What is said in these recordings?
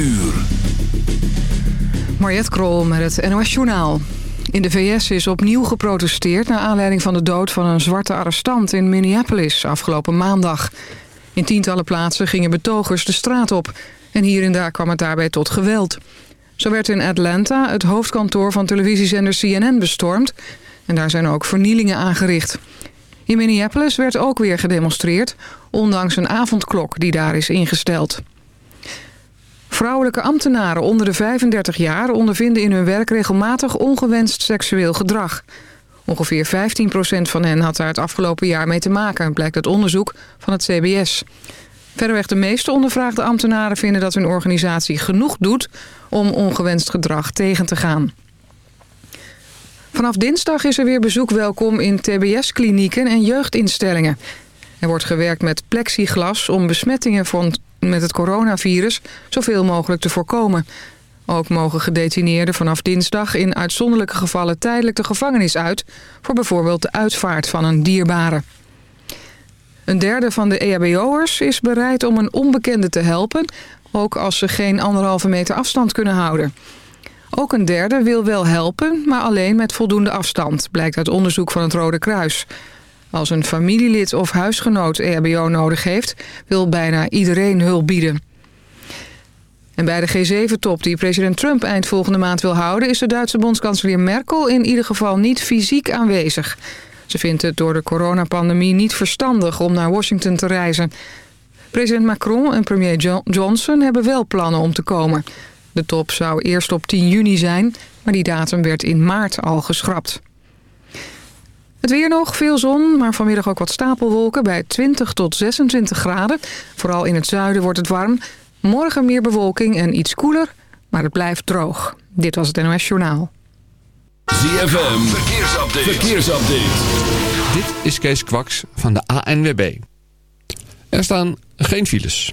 uur. Mariette Krol met het NOS Journaal. In de VS is opnieuw geprotesteerd... naar aanleiding van de dood van een zwarte arrestant in Minneapolis afgelopen maandag. In tientallen plaatsen gingen betogers de straat op... en hier en daar kwam het daarbij tot geweld. Zo werd in Atlanta het hoofdkantoor van televisiezender CNN bestormd... en daar zijn ook vernielingen aangericht. In Minneapolis werd ook weer gedemonstreerd... ondanks een avondklok die daar is ingesteld. Vrouwelijke ambtenaren onder de 35 jaar ondervinden in hun werk regelmatig ongewenst seksueel gedrag. Ongeveer 15% van hen had daar het afgelopen jaar mee te maken, blijkt uit onderzoek van het CBS. Verreweg de meeste ondervraagde ambtenaren vinden dat hun organisatie genoeg doet om ongewenst gedrag tegen te gaan. Vanaf dinsdag is er weer bezoek welkom in tbs-klinieken en jeugdinstellingen. Er wordt gewerkt met plexiglas om besmettingen van met het coronavirus zoveel mogelijk te voorkomen. Ook mogen gedetineerden vanaf dinsdag in uitzonderlijke gevallen tijdelijk de gevangenis uit... voor bijvoorbeeld de uitvaart van een dierbare. Een derde van de EHBO'ers is bereid om een onbekende te helpen... ook als ze geen anderhalve meter afstand kunnen houden. Ook een derde wil wel helpen, maar alleen met voldoende afstand... blijkt uit onderzoek van het Rode Kruis... Als een familielid of huisgenoot EHBO nodig heeft... wil bijna iedereen hulp bieden. En bij de G7-top die president Trump eind volgende maand wil houden... is de Duitse bondskanselier Merkel in ieder geval niet fysiek aanwezig. Ze vindt het door de coronapandemie niet verstandig om naar Washington te reizen. President Macron en premier Johnson hebben wel plannen om te komen. De top zou eerst op 10 juni zijn, maar die datum werd in maart al geschrapt. Het weer nog, veel zon, maar vanmiddag ook wat stapelwolken bij 20 tot 26 graden. Vooral in het zuiden wordt het warm. Morgen meer bewolking en iets koeler, maar het blijft droog. Dit was het NOS Journaal. ZFM, verkeersupdate. verkeersupdate. Dit is Kees Kwaks van de ANWB. Er staan geen files.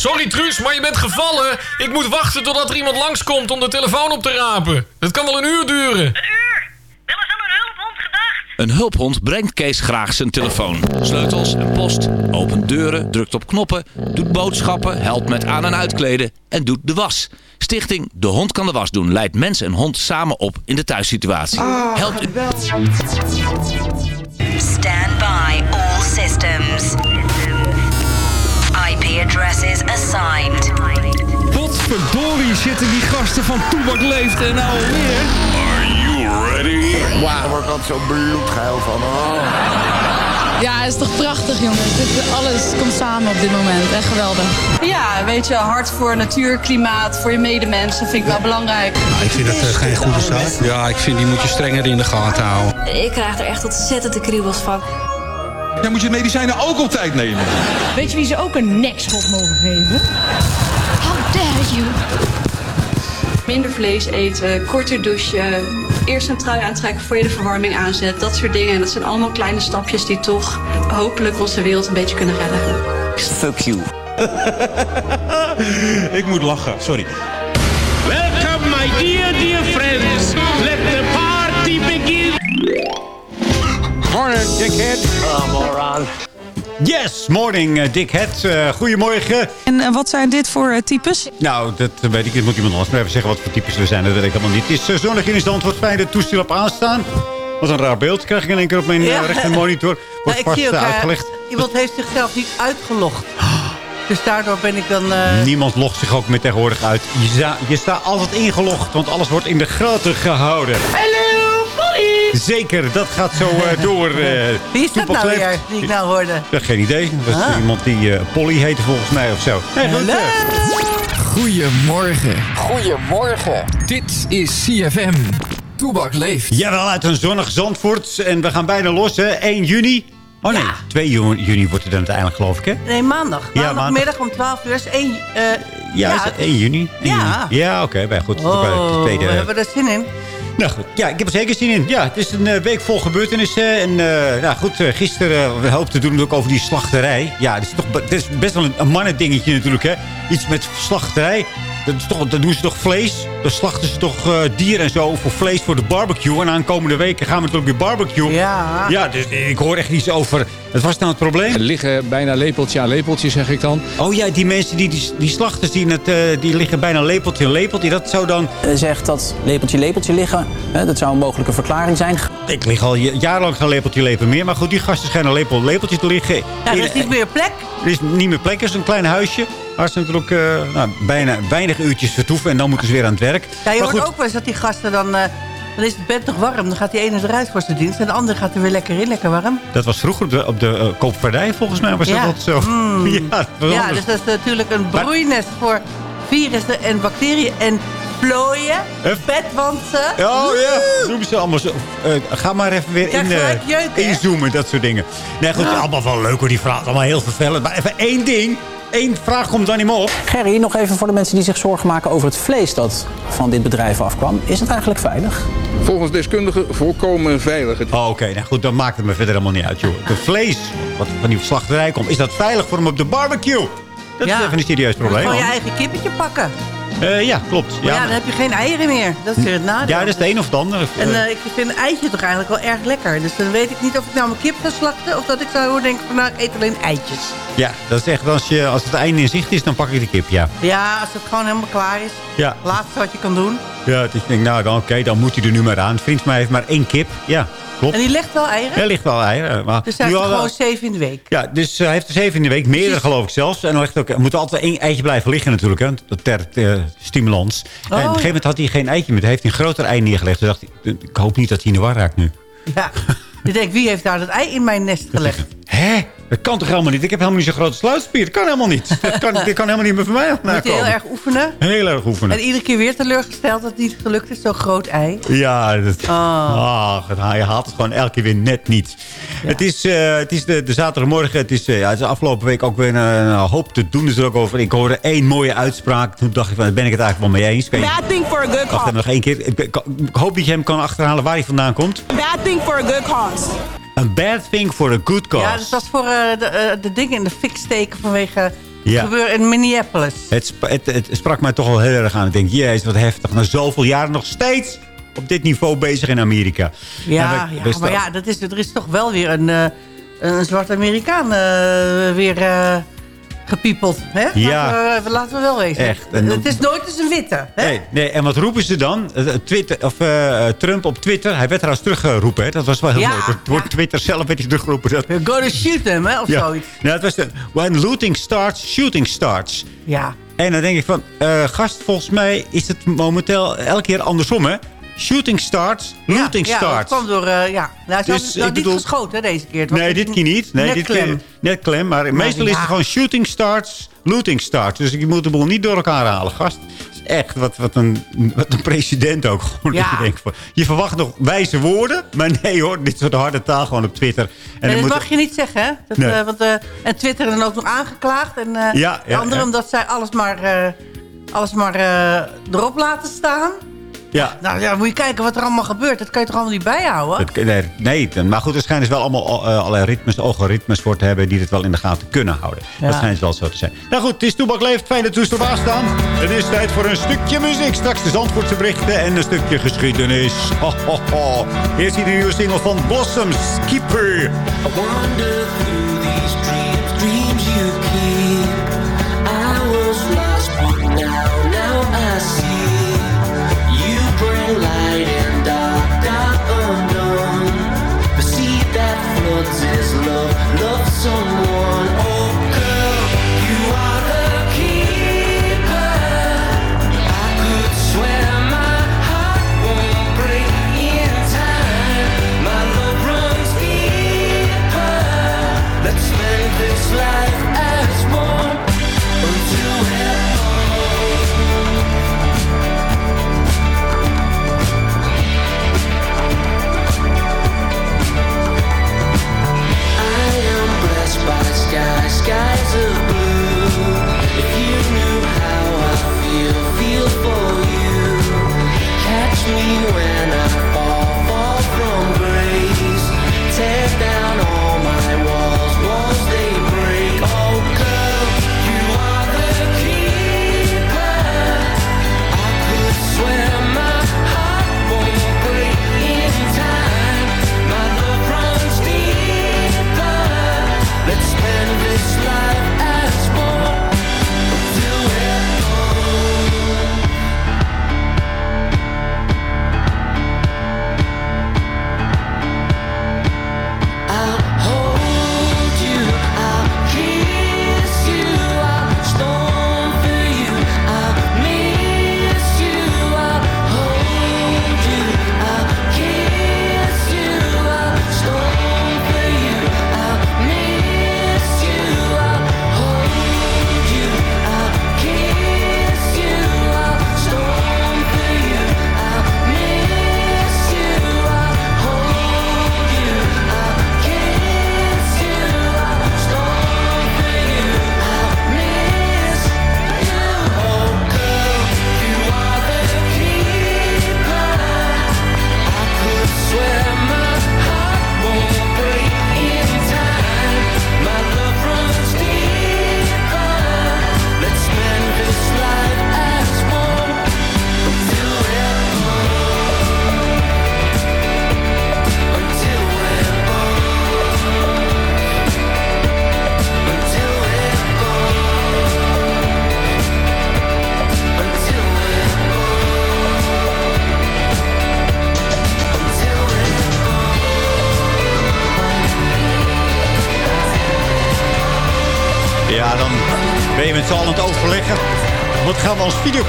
Sorry Truus, maar je bent gevallen. Ik moet wachten totdat er iemand langskomt om de telefoon op te rapen. Dat kan wel een uur duren. Een uur? Wel eens aan een hulphond gedacht? Een hulphond brengt Kees graag zijn telefoon. Sleutels en post, opent deuren, drukt op knoppen, doet boodschappen, helpt met aan- en uitkleden en doet de was. Stichting De Hond kan de was doen leidt mens en hond samen op in de thuissituatie. Helpt u... Stand by all systems. Addresses assigned. Potverdorie zitten die gasten van Toebak Leeft en nou alweer. Are you ready? Wauw, daar word ik altijd zo bloedgeil van. Oh. Ja, het is toch prachtig jongens. Dit, alles komt samen op dit moment. Echt geweldig. Ja, weet je, hard voor natuur, klimaat, voor je medemensen vind ik wel belangrijk. ik vind dat uh, geen goede zaak. Ja, ik vind die moet je strenger in de gaten houden. Ik krijg er echt ontzettend de kriebels van. Ja, moet je medicijnen ook op tijd nemen. Weet je wie ze ook een nekschot mogen geven? How dare you! Minder vlees eten, korter douchen, eerst een trui aantrekken voor je de verwarming aanzet. Dat soort dingen. En dat zijn allemaal kleine stapjes die toch hopelijk onze wereld een beetje kunnen redden. Fuck you. ik moet lachen, sorry. Welcome my dear, dear friends. Morning, dickhead. Oh, moron. Yes, morning, uh, dickhead. Uh, goedemorgen. En uh, wat zijn dit voor types? Nou, dat weet ik. Dat moet iemand anders maar even zeggen wat voor types we zijn. Dat weet ik helemaal niet. Het is zonnig in stand. Wat fijn dat toestel op aanstaan. Wat een raar beeld krijg ik in één keer op mijn ja. rechter monitor. Wordt nou, vast ook, uitgelegd. iemand heeft zichzelf niet uitgelogd. Dus daardoor ben ik dan... eh, Niemand logt zich ook meer tegenwoordig uit. Je, sta, je staat altijd ingelogd, want alles wordt in de gaten gehouden. Hallo, Polly! Zeker, dat gaat zo eh, door. eh, Wie is dat nou weer, die ik nou hoorde? Ja, geen idee. Dat was Ah. iemand die eh, Polly heette volgens mij of zo. Goed, eh, Goedemorgen. Goedemorgen. Dit is CFM. Toebak leeft. Jawel, uit een zonnig Zandvoort. En we gaan bijna los, hè. 1 juni. Oh nee, 2 juni, juni wordt het dan uiteindelijk, geloof ik, hè? Nee, maandag. Ja, Maandagmiddag om 12 uur is 1... eh Ja, is het 1 juni? 1 Ja. juni. Ja, oké, bij goed. Oh, tweede, we hebben er zin in. Nou goed, ja, ik heb er zeker zin in. Ja, het is een eh, week vol gebeurtenissen. En uh, nou goed, uh, gisteren uh, te doen ook over die slachterij. Ja, het is, toch, is best wel een, een mannendingetje natuurlijk, hè. Iets met slachterij. Dat, is toch, dat doen ze toch vlees? Dan slachten ze toch uh, dieren en zo voor vlees voor de barbecue. En aankomende weken gaan we natuurlijk weer barbecue. Ja. Ja, dus ik hoor echt iets over... Wat was nou het probleem? Er liggen bijna lepeltje aan lepeltje, zeg ik dan. Oh ja, die mensen, die, die, die slachters, die, het, uh, die liggen bijna lepeltje aan lepeltje. Dat zou dan... Zegt dat lepeltje lepeltje liggen. Hè, dat zou een mogelijke verklaring zijn. Ik lig al jarenlang geen lepeltje lepel meer. Maar goed, die gasten schijnen lepel lepeltje te liggen. Ja, er is niet meer plek. Er is niet meer plek. Er is een klein huisje. Waar ze natuurlijk uh, nou, bijna weinig uurtjes vertoeven. En dan moeten ze weer aan het werk. Ja, je maar hoort goed, ook wel eens dat die gasten dan... Uh, dan is het bed nog warm. Dan gaat die ene eruit voor zijn dienst. En de andere gaat er weer lekker in, lekker warm. Dat was vroeger op de, op de uh, koopvaardij volgens mij. Was ja. dat zo? Mm. ja, dat ja, dus dat is natuurlijk een broeinest voor virussen en bacteriën. En plooien, vetwansen. Oh ja, noem ze allemaal zo. Uh, ga maar even weer in, uh, inzoomen, dat soort dingen. Nee, goed, ja. allemaal wel leuk hoor, die vraag. Allemaal heel vervelend. Maar even één ding. Eén vraag komt dan niet meer op. Gerry, nog even voor de mensen die zich zorgen maken over het vlees dat van dit bedrijf afkwam. Is het eigenlijk veilig? Volgens deskundigen volkomen veilig. Oh, Oké, okay. nou goed, dan maakt het me verder helemaal niet uit, joh. Het vlees wat van die slachterij komt, is dat veilig voor hem op de barbecue? Dat ja. is even een serieus probleem. Gewoon je eigen kippetje pakken. Uh, ja, klopt. Ja, ja, dan heb je geen eieren meer. Dat is weer het nadeel. Ja, dat is het een of het ander. En uh, ik vind een eitje toch eigenlijk wel erg lekker. Dus dan weet ik niet of ik nou mijn kip ga slachten... of dat ik zou denken van nou, ik eet alleen eitjes. Ja, dat is echt als, je, als het einde in zicht is, dan pak ik de kip, ja. Ja, als het gewoon helemaal klaar is. Ja. Laatste wat je kan doen. Ja, dus ik denk, nou, oké, okay, dan moet hij er nu maar aan. Een vriend van mij heeft maar één kip. Ja, klopt. En die legt wel eieren? Ja, ligt wel eieren. Maar dus hij heeft er gewoon zeven in de week? Ja, dus hij heeft er zeven in de week. Meerdere geloof ik zelfs. En dan ligt ook, er moet altijd één eitje blijven liggen natuurlijk. Hè, ter, ter stimulans. Oh, en op een gegeven moment had hij geen eitje meer. Hij heeft een groter ei neergelegd. Toen dacht ik, ik hoop niet dat hij in de war raakt nu. Ja, ik denk, wie heeft daar dat ei in mijn nest gelegd? Hè? Dat kan toch helemaal niet? Ik heb helemaal niet zo'n grote sluitspier. Dat kan helemaal niet. Dat kan, dit kan helemaal niet meer van mij Moet je heel erg oefenen? Heel erg oefenen. En iedere keer weer teleurgesteld dat het niet gelukt is. Zo'n groot ei. Ja, dat, oh. ach, je haalt het gewoon elke keer weer net niet. Ja. Het is, uh, het is de, de zaterdagmorgen. Het is, uh, ja, het is afgelopen week ook weer een, een hoop te doen. Dus er ook over. Ik hoorde één mooie uitspraak. Toen dacht ik, van, daar ben ik het eigenlijk wel mee eens. Bad thing for a good cause. Wacht nog één keer. Ik, ik, ik, hoop dat je hem kan achterhalen waar hij vandaan komt. Bad thing for a good cause. Een bad thing for a good cause. Ja, dus dat is voor uh, de, uh, de dingen in de fik steken vanwege ja. gebeuren in Minneapolis. Het, het, het, sprak mij toch wel heel erg aan. Ik denk, jezus, wat heftig. Na zoveel jaren nog steeds op dit niveau bezig in Amerika. Ja, we, ja maar ja, dat is, er is toch wel weer een, uh, een zwart Amerikaan weer gepiepeld. Hè? Ja. Laten we, laten we wel wezen. Echt. En het is nooit eens een witte. Hè? Nee, nee, en wat roepen ze dan? Twitter, of, uh, Trump op Twitter. Hij werd trouwens teruggeroepen. Hè? Dat was wel heel ja, mooi. Door ja. Twitter zelf werd hij teruggeroepen. Dat... Go to shoot them, hè? of ja. zoiets. Ja, het was de, when looting starts, shooting starts. Ja. En dan denk ik van, uh, gast, volgens mij is het momenteel elke keer andersom, hè? Shooting starts, looting ja, starts. Ja, dat kwam door, uh, ja. Nou, ze dus, niet bedoel... geschoten hè, deze keer. nee, dit keer niet. Nee, net dit klem. keer net klem. Maar nou, meestal ja. is het gewoon shooting starts, looting starts. Dus je moet de boel niet door elkaar halen, gast. is echt wat, wat, een, wat een president ook. Gewoon, ja. je, denkt, je verwacht nog wijze woorden. Maar nee hoor, dit soort harde taal gewoon op Twitter. En, en dat moet... mag je niet zeggen, hè? Dat, nee. uh, want, uh, en Twitter dan ook nog aangeklaagd. En ja, ja, anderen omdat zij alles maar, alles maar erop laten staan. Ja. Nou ja, moet je kijken wat er allemaal gebeurt. Dat kan je toch allemaal niet bijhouden? Dat, nee, nee, maar goed, er schijnen ze wel allemaal uh, allerlei ritmes, algoritmes voor te hebben... die het wel in de gaten kunnen houden. Ja. Dat schijnt wel zo te zijn. Nou goed, het is Toebak Leeft. Fijn dat u staan. Het is tijd voor een stukje muziek. Straks de Zandvoortse berichten en een stukje geschiedenis. Ho, ho, ho. Eerst hier de nieuwe single van Blossoms, Keeper. I wonder through these dreams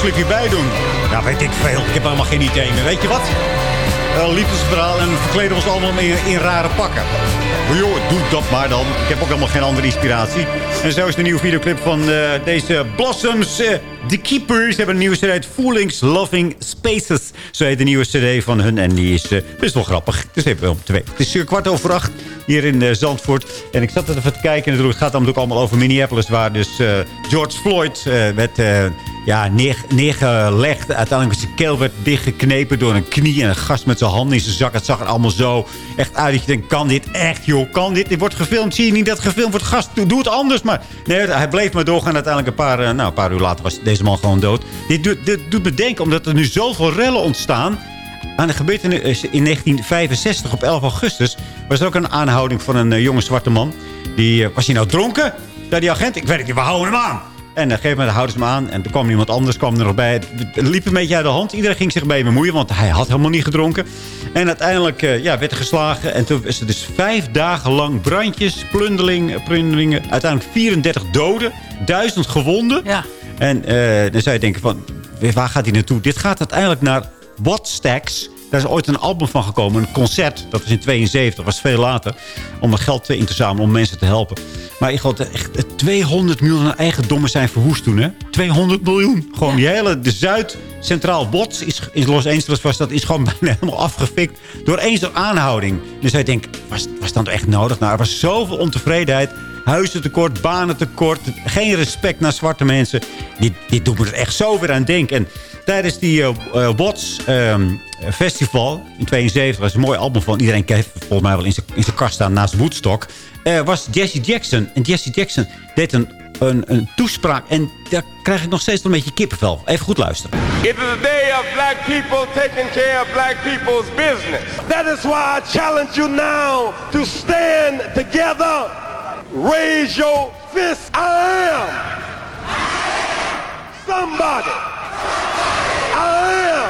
videoclipje bij doen? Nou, weet ik veel. Ik heb helemaal geen idee meer. Weet je wat? Liefdesverhaal en verkleden ons allemaal in, in rare pakken. Maar joh, doe dat maar dan. Ik heb ook helemaal geen andere inspiratie. En zo is de nieuwe videoclip van eh, deze Blossoms. eh, The Keepers hebben een nieuwe cd uit. Foolings Loving Spaces. Zo heet de nieuwe cd van hun. En die is eh, best wel grappig. Dus even om twee. Het is kwart over acht hier in Zandvoort. En ik zat even te kijken. En het gaat ook allemaal over Minneapolis. Waar dus George Floyd werd ja, neer, neergelegd. Uiteindelijk zijn keel werd dichtgeknepen door een knie. En een gast met zijn handen in zijn zak. Het zag er allemaal zo echt uit. Dat je denkt, kan dit echt joh? Kan dit? Dit wordt gefilmd. Zie je niet dat gefilmd wordt? Gast, doe, het anders. Maar nee, hij bleef maar doorgaan. Uiteindelijk een paar, eh, nou, een paar uur later was deze man gewoon dood. Dit, doet- dit doet me denken, omdat er nu zoveel rellen ontstaan aan de gebeurtenis in 1965 op 11 augustus... was er ook een aanhouding van een eh, jonge zwarte man. Die, eh, was hij nou dronken? Zei die agent, ik weet het niet, we houden hem aan. En op een gegeven moment houden ze hem aan. En toen kwam iemand anders kwam er nog bij. Het liep een beetje uit de hand. Iedereen ging zich bij bemoeien, want hij had helemaal niet gedronken. En uiteindelijk eh, ja, werd er geslagen. En toen is er dus vijf dagen lang brandjes, plundering, plunderingen. Uiteindelijk 34 doden, duizend gewonden. Ja. En eh, dan zou je denken van, waar gaat hij naartoe? Dit gaat uiteindelijk naar Wattstacks. Daar is ooit een album van gekomen, een concert. Dat was in 72, was veel later. Om er geld in te zamelen om mensen te helpen. Maar ik dat echt 200 miljoen eigendommen zijn verwoest toen, hè? 200 miljoen. Gewoon die hele, de Zuid-Centraal Watts is, in Los Angeles was dat, is gewoon bijna helemaal afgefikt. Door één zo'n aanhouding. Dus hij denkt, was, was dat echt nodig? Nou, er was zoveel ontevredenheid. Huizentekort, banentekort. Geen respect naar zwarte mensen. Dit, dit doet me er echt zo weer aan denken. En tijdens die eh, eh, Watts ehm, Festival in 72 was een mooi album van. Iedereen heeft volgens mij wel in zijn- kast staan naast Woodstock. eh, was Jesse Jackson. En Jesse Jackson deed een, een, een toespraak. En daar krijg ik nog steeds een beetje kippenvel. Even goed luisteren. It is a day of black people taking care of black people's business. That is why I challenge you now to stand together. Raise your fist. I am somebody. I am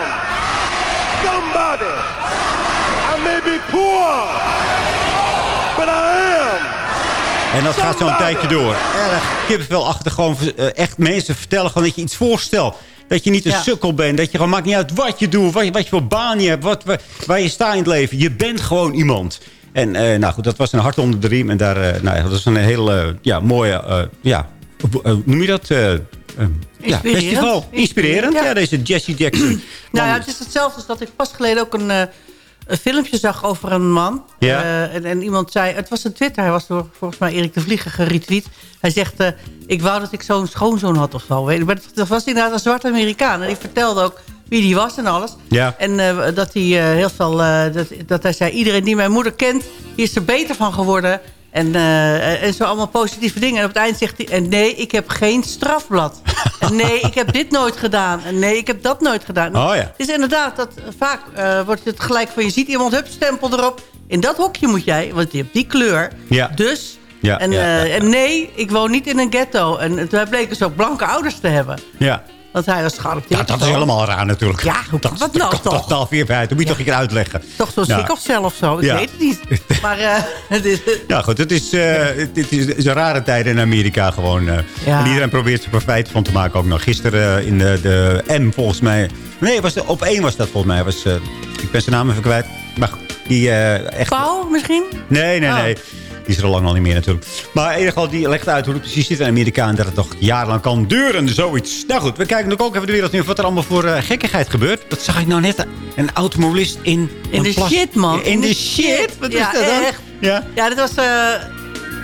somebody. I may be poor, but I am. En dat gaat zo'n tijdje door. Erg kippenvelachtig. Gewoon eh, echt mensen vertellen gewoon dat je iets voorstelt. Dat je niet een Ja. sukkel bent. Dat je gewoon maakt niet uit wat je doet. Wat je, wat je voor baan je hebt. Wat, waar, je staat in het leven. Je bent gewoon iemand. En eh, nou goed, dat was een hart onder de riem. En daar, eh, nou ja, dat is een heel eh, ja, mooie, eh, ja, hoe noem je dat? Eh, eh, ja, festival. Inspirerend. Ja, Ja. deze Jesse Jackson. Nou ja, het is hetzelfde als dat ik pas geleden ook een, eh, een filmpje zag over een man. Ja. Eh, en, en iemand zei, het was een Twitter, hij was door volgens mij Erik de Vlieger geretweet. Hij zegt, eh, ik wou dat ik zo'n schoonzoon had of zo. Maar dat was inderdaad een zwarte Amerikaan. En die vertelde ook wie die was en alles. Ja. En dat hij heel veel... dat, dat hij zei, iedereen die mijn moeder kent... die is er beter van geworden. En, eh, en zo allemaal positieve dingen. En op het eind zegt hij... En nee, ik heb geen strafblad. en nee, ik heb dit nooit gedaan. En nee, ik heb dat nooit gedaan. Oh ja. Het is inderdaad dat eh, vaak eh, wordt het gelijk van... je ziet iemand, hup, stempel erop. In dat hokje moet jij, want je hebt die kleur. Ja. Dus... Ja, en, ja, nee, ik woon niet in een ghetto. En toen bleek dus ook blanke ouders te hebben. Ja. Want hij was. Ja, dat is helemaal raar natuurlijk. Ja, hoe dat nou toch? Dat weer bij. Dat moet je toch een keer uitleggen. Toch zo'n Ja. sikkelcel of zo? Ik Ja. weet het niet. Maar eh, het is... Ja, goed. Het is, eh, het is, het is een rare tijd in Amerika gewoon. Ja. En iedereen probeert er profijt van te maken ook nog. Gisteren in de, de M volgens mij. Nee, was de, op één was dat volgens mij. Was, ik ben zijn naam even kwijt. Maar goed, die echt... Pauw misschien? Nee, nee, Oh. nee. Die is er al lang al niet meer natuurlijk. Maar in ieder geval, die legt uit hoe het precies zit in Amerika... en dat het nog jarenlang kan duren, zoiets. Nou goed, we kijken ook even de wereld nu... wat er allemaal voor eh, gekkigheid gebeurt. Dat zag ik nou net. Een automobilist in... In de shit, man. In de shit? Wat is dat dan? echt. Ja. Ja, dit was... eh,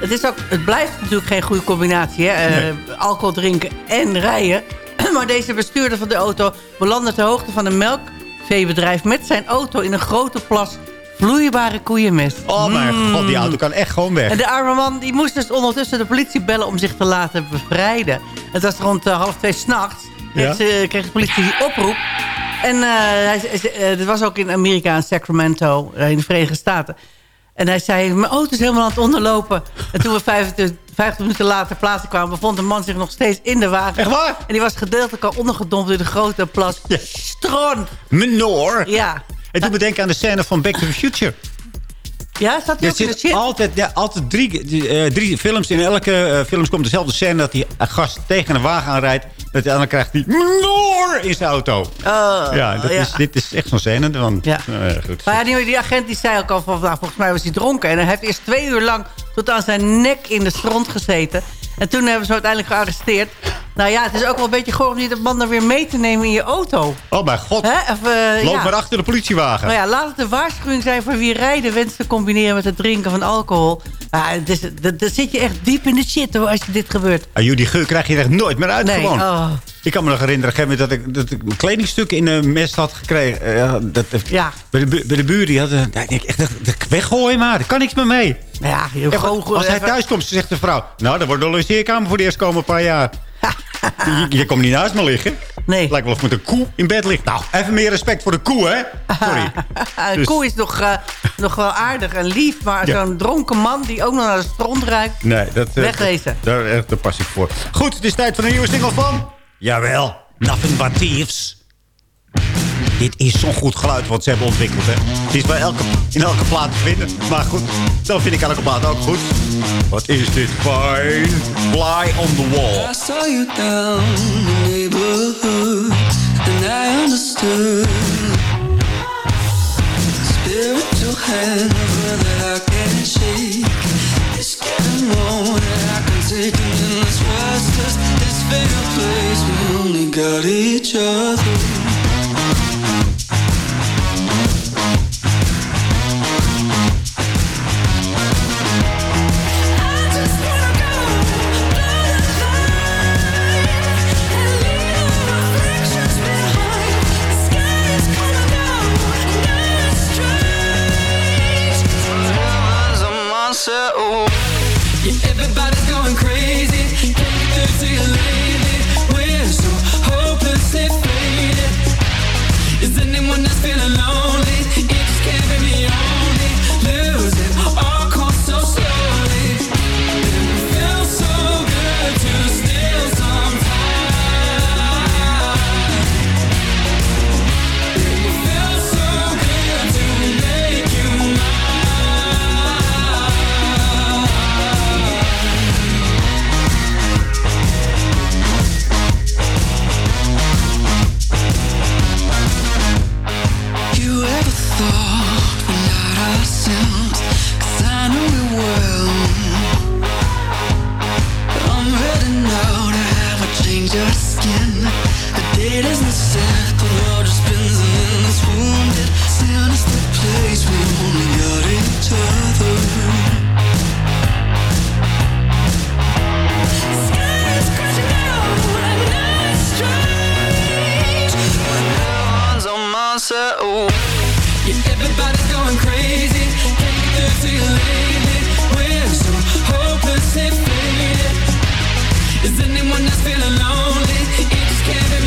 het, is ook, het blijft natuurlijk geen goede combinatie, hè? Eh, Alcohol drinken en rijden. maar deze bestuurder van de auto belandde ter hoogte van een melkveebedrijf... met zijn auto in een grote plas vloeibare koeienmest. Oh mijn Mm. god, die auto kan echt gewoon weg. En de arme man die moest dus ondertussen de politie bellen om zich te laten bevrijden. Het was rond eh, half twee s'nachts. Ja. Ja? kreeg de politie die oproep. En eh, hij, eh, dit was ook in Amerika, in Sacramento, eh, in de Verenigde Staten. En hij zei, mijn auto is helemaal aan het onderlopen. En toen we 50, 50 minuten later plaatsen kwamen... bevond de man zich nog steeds in de wagen. Echt waar? En die was gedeeltelijk al ondergedompt in de grote plas. Stront. Menor. Ja. Het doet me denken aan de scène van Back to the Future. Ja, staat hij Er ook in de zit shit? altijd, ja, altijd drie, eh, drie films. In elke eh, film komt dezelfde scène dat die gast tegen een wagen aanrijdt. Dat hij dan krijgt die Menor in zijn auto. Oh, ja, dat ja. Is, dit is echt zo'n scène. Van, Ja. eh, goed. Maar ja, die, die agent die zei ook al van, nou, volgens mij was hij dronken. En hij heeft eerst twee uur lang tot aan zijn nek in de stront gezeten. En toen hebben ze uiteindelijk gearresteerd. Nou ja, het is ook wel een beetje goor om die man dan weer mee te nemen in je auto. Oh mijn god. Hè? Of, eh, Loop ja. maar achter de politiewagen. Nou ja, laat het een waarschuwing zijn voor wie rijden wenst te combineren met het drinken van alcohol. Ah, het is- dat- Dan zit je echt diep in de shit hoor, als je dit gebeurt. Ah, joh, die geur krijg je er echt nooit meer uit Nee, gewoon. oh. Ik kan me nog herinneren een dat ik, dat ik kledingstukken in een mes had gekregen. Eh, dat, Ja. Bij de, bij de buren die. Ja, ik denk echt, weggooien maar. Daar kan niks meer mee. Ja, Echt, gewoon- als hij thuis komt, zegt de vrouw... Nou, dan wordt de logeerkamer voor de eerst komen een paar jaar. je, je komt niet naast me liggen. Nee. Lijkt wel of met een koe in bed ligt. Nou, even meer respect voor de koe, hè? Sorry. Een Dus- koe is nog, eh, nog wel aardig en lief, maar Ja. zo'n dronken man die ook nog naar de stront ruikt. Nee, dat, eh, Wegwezen. Daar, eh, daar pas ik voor. Goed, het is tijd voor een nieuwe single van... Jawel, Nothing But Thieves. Dit is zo'n goed geluid wat ze hebben ontwikkeld. Hè. Het is bij elke, in elke plaat te vinden. Maar goed, dan vind ik elke plaat ook goed. Wat is dit fine? Fly on the wall. I saw you down the neighborhood, and I understood. Spiritual hangover that I can't shake. It's getting more than I can take, and this restless, this fatal place, we only got each other. someone that's feeling lonely. It just can't be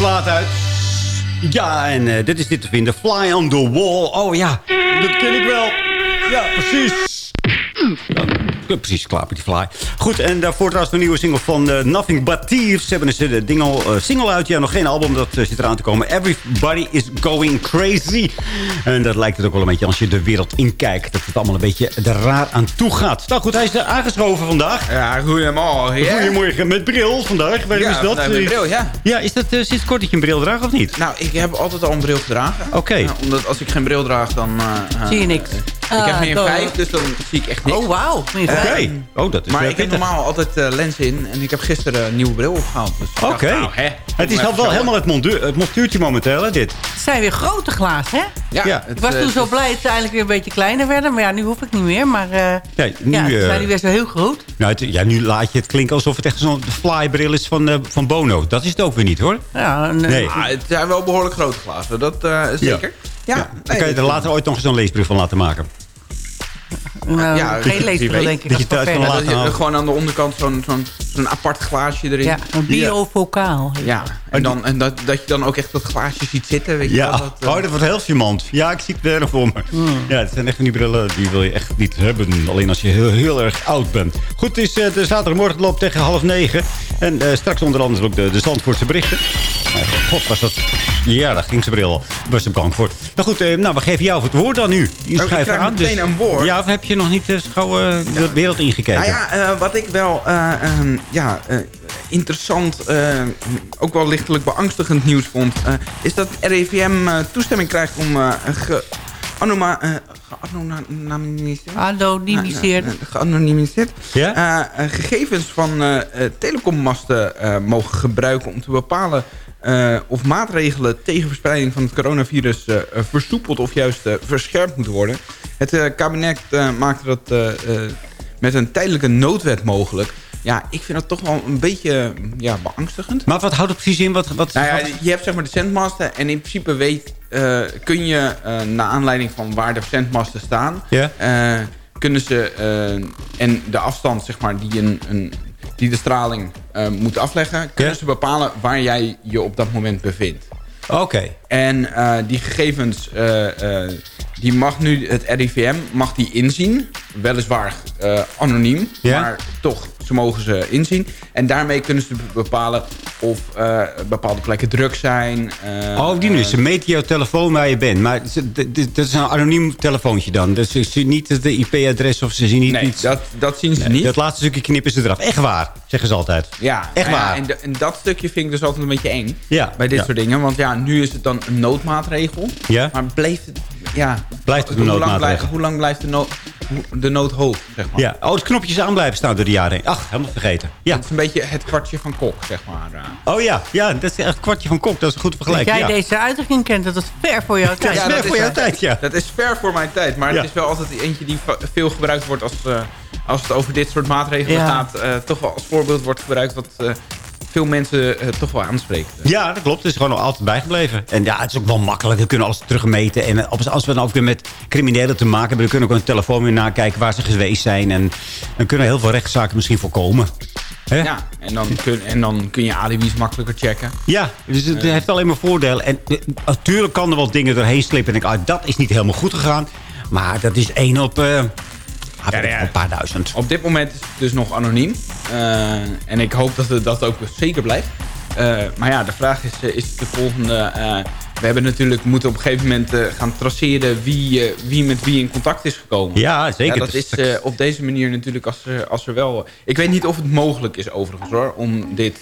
plaat uit. Ja, en eh, dit is dit te vinden. Fly on the wall. Oh ja, dat ken ik wel. Ja, precies precies, die fly. Goed, en daarvoor trouwens de nieuwe single van eh, Nothing But Thieves. Ze hebben een uh, ding al, eh, single uit. Ja, nog geen album, dat eh, zit eraan te komen. Everybody is going crazy. En dat lijkt het ook wel een beetje als je de wereld inkijkt. Dat het allemaal een beetje er raar aan toe gaat. Nou goed, hij is er aangeschoven vandaag. Ja, goedemorgen. Ja. Goedemorgen, met bril vandaag. Waarom Ja, is dat? nou, met bril, ja. Ja, is dat eh, sinds kort dat je een bril draagt of niet? Nou, ik heb altijd al een bril gedragen. Oké. Ja, omdat als ik geen bril draag, dan... eh, eh, Zie je niks. Ik heb Ah, meer toch. vijf, dus dan zie ik echt niks. Oh, wauw. Meer Eh, vijf. Oh, dat is maar ik heb normaal altijd eh, lenzen in. En ik heb gisteren een nieuwe bril opgehaald. Dus Oké. dacht, nou, hè, Het is wel zo. helemaal het, mondu- het montuurtje momenteel, hè, dit. Het zijn weer grote glazen, hè? Ja, Ja. het, Ik was eh, toen zo blij dat ze eigenlijk weer een beetje kleiner werden. Maar ja, nu hoef ik niet meer. Maar eh Ja, nu, ja, ze eh, zijn die weer zo heel groot. nou, het- ja, nu laat je het klinken alsof het echt zo'n flybril is van, eh, van Bono. Dat is het ook weer niet, hoor. Ja, eh, Nee. Ah, het zijn wel behoorlijk grote glazen, dat eh, zeker. Ja, Dan nee, kan je er dat- later ooit nog eens een leesbril van laten maken. nou, ja, geen leesbril, weet. denk ik. Dat je Dat thuis dat je laten gewoon aan de onderkant zo'n zo'n zo'n apart glaasje erin. Ja, een biovocaal. Ja, en, dan, en dat, dat je dan ook echt dat glaasje ziet zitten. Weet je Ja, wel, dat, eh, oh, dat wordt heel charmant. Ja, ik zie het er nog voor me. Ja, het zijn echt van die brillen, die wil je echt niet hebben. Alleen als je heel, heel erg oud bent. Goed, het is eh, de zaterdagmorgen loopt tegen half negen. En eh, straks onder andere ook de, de Zandvoortse berichten. God, was dat... Ja, daar ging zijn bril. Was hem bang voor. Nou goed, eh, nou, we geven jou het woord dan nu. Je Oh, ik schrijft krijg aan. meteen een woord. Ja, of heb je nog niet eh, gauw eh, de wereld ingekeken? Nou ja, eh, wat ik wel eh, ehm, ja, eh, interessant, eh, ook wel lichtelijk beangstigend nieuws vond... eh, is dat RIVM eh, toestemming krijgt om eh, ge anoma, eh, geanonimiseerd... Anonimiseerd. Nou, nou, geanonimiseerd. Ja? Gegevens van eh, eh, telecommasten eh, mogen gebruiken om te bepalen... eh, of maatregelen tegen verspreiding van het coronavirus versoepeld of juist eh, verscherpt moeten worden. Het eh, kabinet eh, maakte dat eh, eh, met een tijdelijke noodwet mogelijk. Ja, ik vind dat toch wel een beetje ja, beangstigend. Maar wat houdt het precies in? Wat, wat, Nou ja, je hebt zeg maar de zendmasten en in principe weet, eh, kun je uh, naar aanleiding van waar de zendmasten staan, uh, kunnen ze en de afstand zeg maar die, een, een, die de straling moet afleggen, kunnen ze bepalen waar jij je op dat moment bevindt. Oké. Okay. En die gegevens, die mag nu het RIVM mag die inzien, weliswaar anoniem, ja. maar toch ze mogen ze inzien. En daarmee kunnen ze bepalen of uh, bepaalde plekken druk zijn. Uh, oh, die manier. Ze meten jouw telefoon waar je bent. Maar dat is een anoniem telefoontje dan. Dus ze zien niet de IP-adres of ze zien niet... Nee, iets... dat, dat zien ze nee, niet. Dat laatste stukje knippen ze eraf. Echt waar, zeggen ze altijd. Ja, echt waar. Ja, en, en, dat stukje vind ik dus altijd een beetje eng. Ja, bij dit ja. soort dingen. Want ja, nu is het dan een noodmaatregel. Ja. Maar blijft het... Ja, blijft het hoe noodmaatregel? Lang blijft, hoe lang blijft de, nood, de nood hoog, zeg maar? Ja, oh, het knopjes aan blijven staan door de jaren heen. Ach, helemaal vergeten. Ja. Dat is een beetje het kwartje van kok, zeg maar. Oh ja, ja, dat is echt het kwartje van kok. Dat is een goed vergelijking. Dat jij ja. deze uitdrukking kent, dat is ver voor jouw tijd. Ja, dat is ver voor jouw tijd, ja. Dat is ver voor mijn tijd. Maar ja. het is wel altijd eentje die veel gebruikt wordt als, uh, als het over dit soort maatregelen ja. gaat. Uh, toch wel als voorbeeld wordt gebruikt wat... Uh, veel mensen uh, toch wel aanspreekt. Ja, dat klopt. Het is gewoon nog altijd bijgebleven. En ja, het is ook wel makkelijk. We kunnen alles terugmeten. En als we dan ook weer met criminelen te maken hebben... dan kunnen we ook een telefoon weer nakijken waar ze geweest zijn. En dan kunnen heel veel rechtszaken misschien voorkomen. He? Ja, en dan, kun, en dan kun je alibis makkelijker checken. Ja, dus het uh, heeft alleen maar voordelen. En uh, natuurlijk kan er wel dingen doorheen slippen. En denk, ah, dat is niet helemaal goed gegaan. Maar dat is één op... Ja, ja, een paar duizend. Op dit moment is het dus nog anoniem. Uh, en ik hoop dat het dat ook zeker blijft. Uh, maar ja, de vraag is, is de volgende... Uh, we hebben natuurlijk moeten op een gegeven moment gaan traceren... Wie, wie met wie in contact is gekomen. Ja, zeker. Ja, dat is op deze manier natuurlijk als, als er wel... Ik weet niet of het mogelijk is overigens hoor... om dit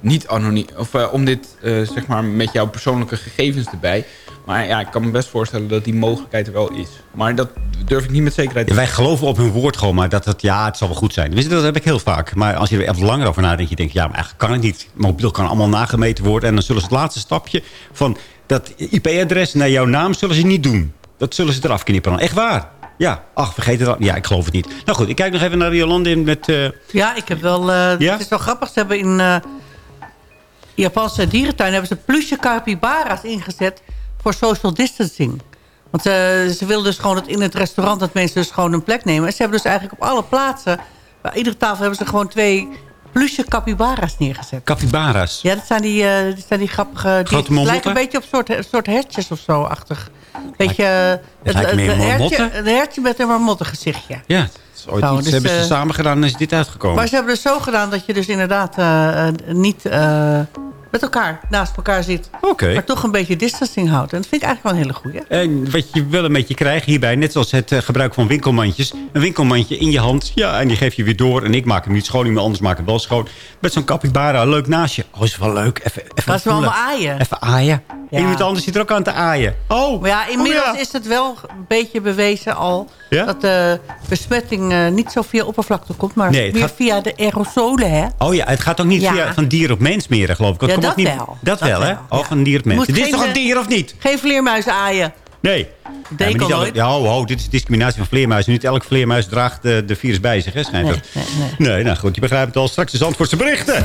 niet anoniem... of om dit zeg maar met jouw persoonlijke gegevens erbij... Maar ja, ik kan me best voorstellen dat die mogelijkheid er wel is. Maar dat durf ik niet met zekerheid te ja, Wij geloven op hun woord gewoon, maar dat het, ja, het zal wel goed zijn. Dat heb ik heel vaak. Maar als je er even langer over nadenkt, je denkt, ja, maar eigenlijk kan het niet. Mobiel kan allemaal nagemeten worden. En dan zullen ze het laatste stapje van dat IP-adres naar jouw naam zullen ze niet doen. Dat zullen ze eraf knippen dan. Echt waar. Ja, ach, vergeet het dan. Ja, ik geloof het niet. Nou goed, ik kijk nog even naar Jolande in met... Uh... Ja, ik heb wel... Uh, ja? Het is wel grappig. Ze hebben in uh, Japanse dierentuin hebben ze plusje capybara's ingezet voor social distancing. Want uh, ze willen dus gewoon dat in het restaurant... dat mensen dus gewoon een plek nemen. En ze hebben dus eigenlijk op alle plaatsen... bij iedere tafel hebben ze gewoon twee pluche capybara's neergezet. Capybara's. Ja, dat zijn die, eh, dat zijn die grappige... Die Grote lijken marmotten? een beetje op soort, soort hertjes of zo, achtig. Beetje... Het lijkt meer een hertje, marmotten. een hertje met een marmottengezichtje. Ja, het is ooit iets dus, hebben ze eh, samen gedaan en is dit uitgekomen. Maar ze hebben het zo gedaan dat je dus inderdaad eh, eh, niet eh, met elkaar naast elkaar zit. Oké. Maar toch een beetje distancing houdt. En dat vind ik eigenlijk wel een hele goeie. En wat je wel een beetje krijgt hierbij, net zoals het eh, gebruik van winkelmandjes. Een winkelmandje in je hand, ja, en die geef je weer door. En ik maak hem niet schoon, iemand anders maakt hem wel schoon. Met zo'n capybara, leuk naast je. Oh, is wel leuk. Even, even voelen. allemaal aaien. Even aaien. Ja. En iemand anders zit er ook aan te aaien. Oh, Maar ja, inmiddels oh ja. is het wel een beetje bewezen al... Ja? dat de besmetting eh, niet zo via oppervlakte komt... maar Nee, meer gaat- via de aerosolen, hè? Oh ja, het gaat ook niet via, van dier op mens meer, geloof ik. Komt dat niet, wel. Dat, Dat wel, hè? wel, Oh, van dier op mens. Moet Dit is toch een eh, dier of niet? Geen vleermuizen aaien. Nee. ik niet al. Ja, ho, ho, dit is discriminatie van vleermuizen. Niet elk vleermuis draagt de, de virus bij zich, hè, schijnt Nee, het. nee, nee. Nee, nou goed, je begrijpt het al. Straks de Zandvoortse berichten.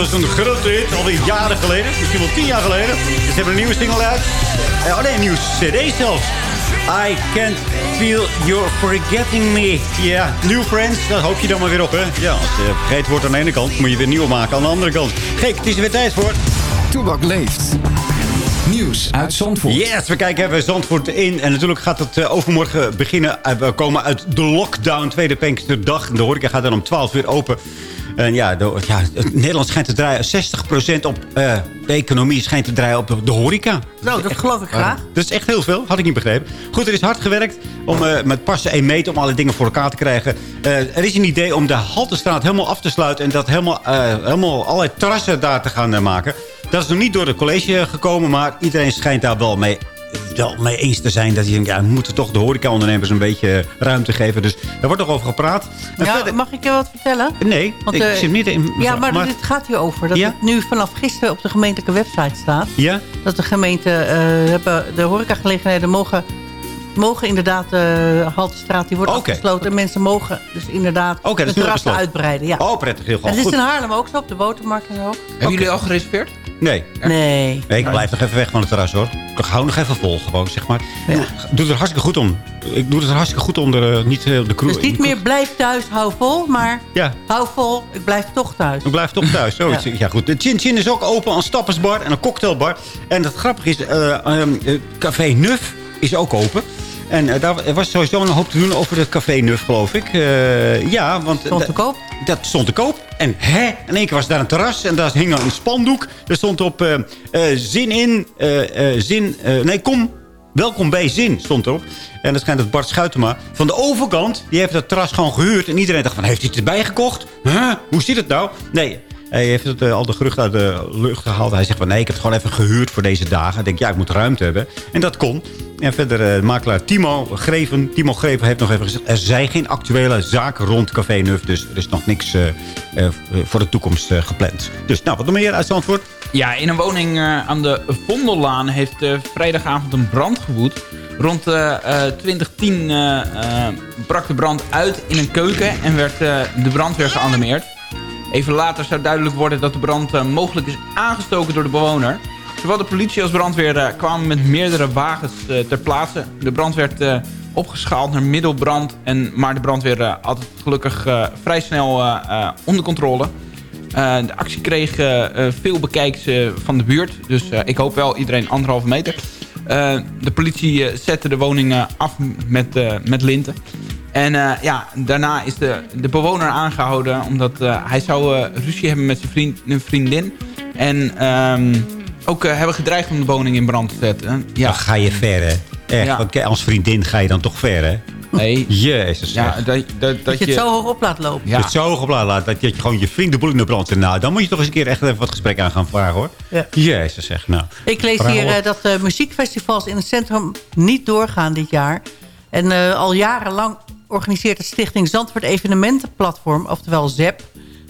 Was een grote hit, alweer jaren geleden. Misschien wel tien jaar geleden. Ze hebben een nieuwe single uit. Eh, Oh nee, een nieuwe cd zelfs. I can't feel you're forgetting me. Ja, new friends, daar hoop je dan maar weer op, hè. Ja, als je vergeten wordt aan de ene kant, moet je weer nieuw maken aan de andere kant. Gek, het is er weer tijd voor. Toebak leeft. Nieuws uit Zandvoort. Yes, we kijken even Zandvoort in. En natuurlijk gaat het eh, overmorgen beginnen. Eh, We komen uit de lockdown, tweede Pinksterdag. De horeca gaat dan om 12 uur open. En ja, de, ja Nederland schijnt te draaien. 60% op eh, de economie schijnt te draaien op de, horeca. Nou, dat geloof ik graag. Dat is echt heel veel. Had ik niet begrepen. Goed, er is hard gewerkt om eh, met passen en meten... om alle dingen voor elkaar te krijgen. Eh, er is een idee om de Haltestraat helemaal af te sluiten... en dat helemaal, helemaal allerlei terrassen daar te gaan maken. Dat is nog niet door het college gekomen... maar iedereen schijnt daar wel mee wel mee eens te zijn. Dat je denkt, ja, we moeten toch de horecaondernemers een beetje ruimte geven. Dus daar wordt nog over gepraat. Ja, verder- mag ik je wat vertellen? nee, ik eh, zit niet in... Ja, maar, dit gaat hier over. Dat Ja? het nu vanaf gisteren op de gemeentelijke website staat. Ja? Dat de gemeente eh, hebben, de horecagelegenheden mogen, mogen inderdaad de Haltestraat, die wordt afgesloten. En mensen mogen dus inderdaad Oké, dat de terrassen uitbreiden. Ja. Oh, prettig. Heel en goed. het is in Haarlem ook zo, op de botermarkt en zo. Hebben jullie al gereserveerd? Nee. Nee. Nee, ik blijf nog even weg van het terras hoor. Ik hou nog even vol gewoon, zeg maar. Doe er hartstikke goed om. Ik doe het er hartstikke goed onder, eh, niet eh, de crew. Dus niet meer blijf thuis, hou vol, maar Ja. hou vol, ik blijf toch thuis. Ik blijf toch thuis. Zo, ja. ja, goed. De Chin Chin is ook open, een stappersbar en een cocktailbar. En het grappige is, eh, ehm, eh, Café Nuf is ook open. En eh, daar er was sowieso een hoop te doen over het Café Nuf, geloof ik. Eh, ja, want... Stond te koop? Dat stond te koop. En hè, in één keer was daar een terras en daar hing een spandoek. Er stond op eh, zin in, zin, nee kom, welkom bij zin stond erop. En dat schijnt dat Bart Schuitema van de overkant, die heeft dat terras gewoon gehuurd. En iedereen dacht van, heeft hij het erbij gekocht? Huh? Hoe zit het nou? Nee, hij heeft het, eh, al de geruchten uit de lucht gehaald. Hij zegt van, nee, ik heb het gewoon even gehuurd voor deze dagen. Ik denk, ja, ik moet ruimte hebben. En dat kon. En verder eh, makelaar Timo Greven. Timo Greven heeft nog even gezegd... er zijn geen actuele zaken rond Café Nuf. Dus er is nog niks eh, voor de toekomst gepland. Dus nou, wat nog meer uit Zandvoort? Ja, in een woning aan de Vondellaan heeft vrijdagavond een brand gewoed. Rond eh, eh, 2010 eh, eh, brak de brand uit in een keuken en werd de brandweer gealarmeerd. Even later zou duidelijk worden dat de brand eh, mogelijk is aangestoken door de bewoner. Zowel de politie als brandweer eh, kwamen met meerdere wagens eh, ter plaatse. De brand werd opgeschaald naar middelbrand, en, maar de brandweer had het gelukkig vrij snel onder controle. De actie kreeg veel bekijks van de buurt. Dus ik hoop wel iedereen anderhalve meter. De politie zette de woning eh, af met, met linten. En eh, ja, daarna is de, de bewoner aangehouden. Omdat eh, hij zou eh, ruzie hebben met zijn vriend, een vriendin. En ehm, ook hebben gedreigd om de woning in brand te zetten. Ja. Dan ga je ver, hè? Echt, Ja. want als vriendin ga je dan toch ver, hè? Nee. Jezus, Ja, zeg. dat, dat, dat, Dat je het zo hoog op laat lopen. Dat je het zo hoog op laat laten, dat je gewoon je vriendenboel in de brand zet. Nou, dan moet je toch eens een keer echt even wat gesprek aan gaan vragen, hoor. Ja. Jezus, zeg. Nou. Ik lees hier dat de muziekfestivals in het centrum niet doorgaan dit jaar. En eh, al jarenlang organiseert de stichting Zandvoort Evenementenplatform... oftewel ZEP,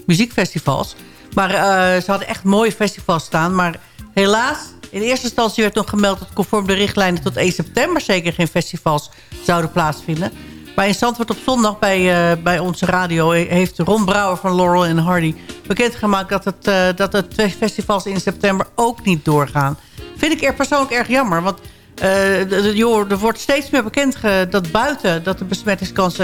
muziekfestivals. Maar eh, ze hadden echt mooie festivals staan. Maar helaas, in eerste instantie werd nog gemeld... dat conform de richtlijnen tot 1 september... zeker geen festivals zouden plaatsvinden. Maar in Zandvoort op zondag bij, eh, bij onze radio... heeft Ron Brouwer van Laurel en Hardy bekendgemaakt... dat, het, eh, dat de twee festivals in september ook niet doorgaan. Vind ik er persoonlijk erg jammer. Want eh, joh, er wordt steeds meer bekend dat buiten... dat de besmettingskans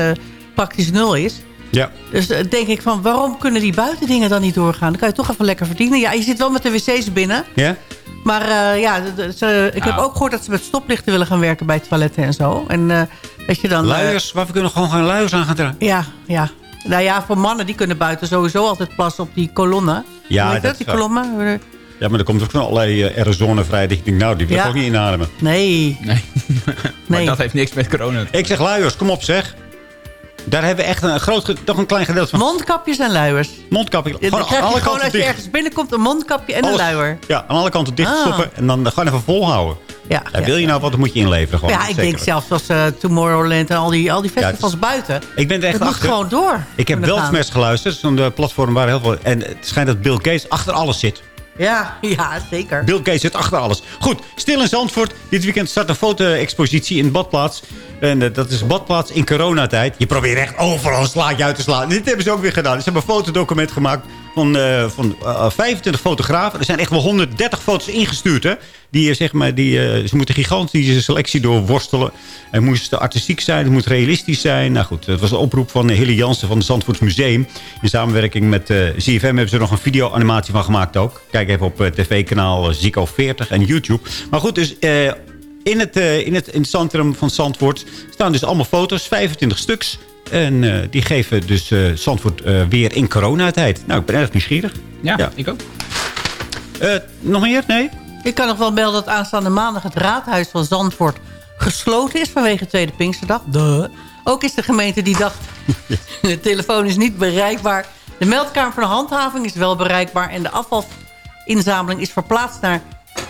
praktisch nul is. Ja. Dus eh, denk ik van, waarom kunnen die buitendingen dan niet doorgaan? Dan kan je toch even lekker verdienen. Ja, je zit wel met de wc's binnen. Ja? Maar eh, ja, ze, ik heb Nou. ook gehoord dat ze met stoplichten willen gaan werken bij toiletten en zo. En dat je dan... Luiers, waar we kunnen gewoon gaan luiers aan gaan dragen. ja, ja. Nou ja, voor mannen die kunnen buiten sowieso altijd plassen op die kolommen. Ja, dat dat, die kolommen? Ja, maar er komt ook van allerlei uh, aerosolen vrij. Dat je denkt, nou, die wil ik Ja. ook niet inademen. Nee. Nee. maar Nee. dat heeft niks met corona. Ik zeg luiers, kom op zeg. Daar hebben we echt een groot, toch een klein gedeelte van. Mondkapjes en luiers. Mondkapje. Dan Gewoon krijg aan je alle gewoon kanten als je dicht. ergens binnenkomt een mondkapje en Alles- een luier. Ja, aan alle kanten dicht Ah. stoppen. En dan gewoon even volhouden. Ja, Ja, wil je nou wat, dan moet je inleveren. Gewoon. ja, ik Zeker. denk zelfs als eh, Tomorrowland en al die, al die festivals buiten. Ik ben er echt Het moet achter. gewoon door. Ik heb. Weltmers geluisterd. Zo'n eh, platform waar heel veel... En het schijnt dat Bill Gates achter alles zit. Ja, ja, zeker. Bill Gates zit achter alles. Goed, stil in Zandvoort. Dit weekend start een foto-expositie in Badplaats. En eh, dat is Badplaats in coronatijd. Je probeert echt overal een slaatje uit te slaan. Dit hebben ze ook weer gedaan. Ze hebben een fotodocument gemaakt van, eh, van eh, 25 fotografen. Er zijn echt wel 130 foto's ingestuurd. Hè? Die, eh, zeg maar, die, eh, ze moeten gigantische selectie doorworstelen. Het moest artistiek zijn, het moet realistisch zijn. Nou goed, het was een oproep van Hilly Jansen van het Zandvoorts Museum. In samenwerking met eh ZFM hebben ze er nog een video-animatie van gemaakt ook. Kijk even op eh, tv-kanaal Zico 40 en YouTube. Maar goed, dus... eh, in het, eh, in, het, in het centrum van Zandvoort staan dus allemaal foto's, 25 stuks. En eh, die geven dus eh, Zandvoort eh, weer in coronatijd. Nou, ik ben erg nieuwsgierig. Ja, ik ook. Eh, nog meer? Nee? Ik kan nog wel melden dat aanstaande maandag het raadhuis van Zandvoort gesloten is vanwege Tweede Pinksterdag. Duh. Ook is de gemeente die dacht, de telefoon is niet bereikbaar. De meldkamer van de handhaving is wel bereikbaar en de afvalinzameling is verplaatst naar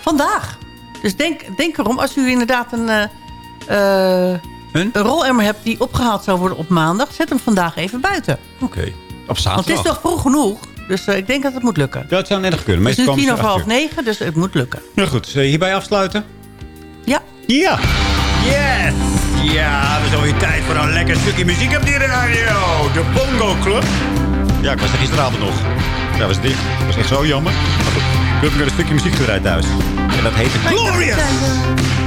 vandaag. Dus denk, denk erom, als u inderdaad een, een rolemmer hebt... die opgehaald zou worden op maandag... zet hem vandaag even buiten. Oké. Op Want zaterdag. het is toch vroeg genoeg. Dus eh, ik denk dat het moet lukken. Het zou net kunnen. Het is nu tien of half negen, dus het moet lukken. Nou goed, zullen we hierbij afsluiten? Ja. Ja. Yes! Ja, we zijn weer tijd voor een lekker stukje muziek op die radio. De Bongo Club. Ja, ik was er gisteravond nog. Ja, was dicht. Dat was echt zo jammer. Maar goed, ik heb weer een stukje muziek gedraaid thuis. En dat heette Glorious!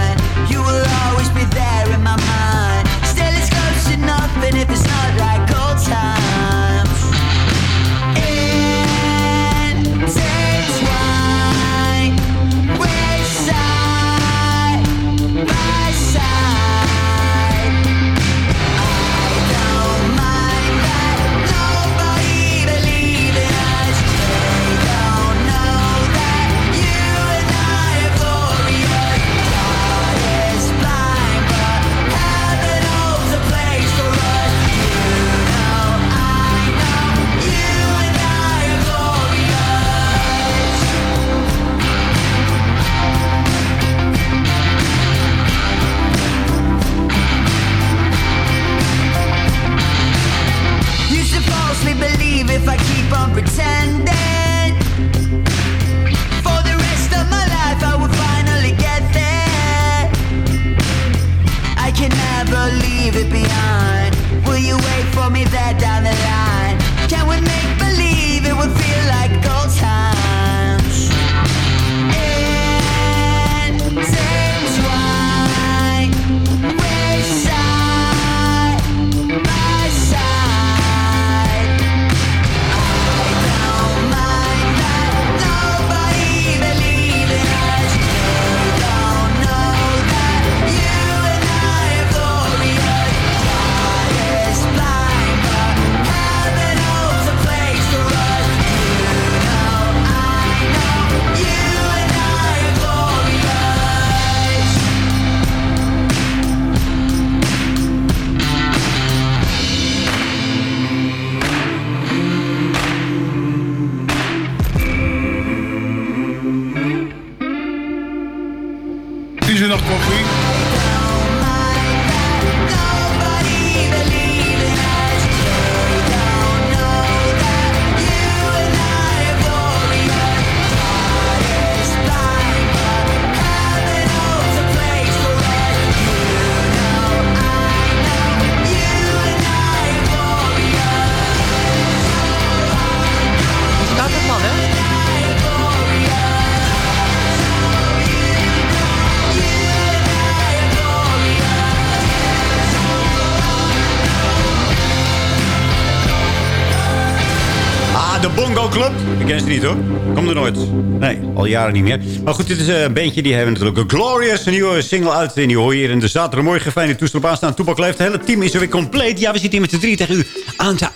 Nee, al jaren niet meer. Maar goed, dit is eh, een bandje. Die hebben natuurlijk een Glorious. Nieuwe single uit. En die hoor je hier in de zaterdagmorgen. Fijne toestel op aanstaan. Toepak. Het hele team is er weer compleet. Ja, we zitten hier met de drie tegen u aan te.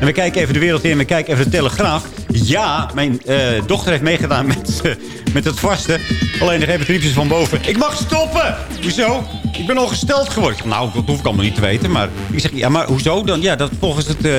En we kijken even de wereld in. We kijken even de Telegraaf. Ja, mijn eh, dochter heeft meegedaan met, eh, met het vasten. Alleen nog even triepjes van boven. Ik mag stoppen! Hoezo? Ik ben al gesteld geworden. Nou, dat hoef ik allemaal niet te weten. Maar ik zeg, ja, maar hoezo dan? Ja, dat, volgens het eh,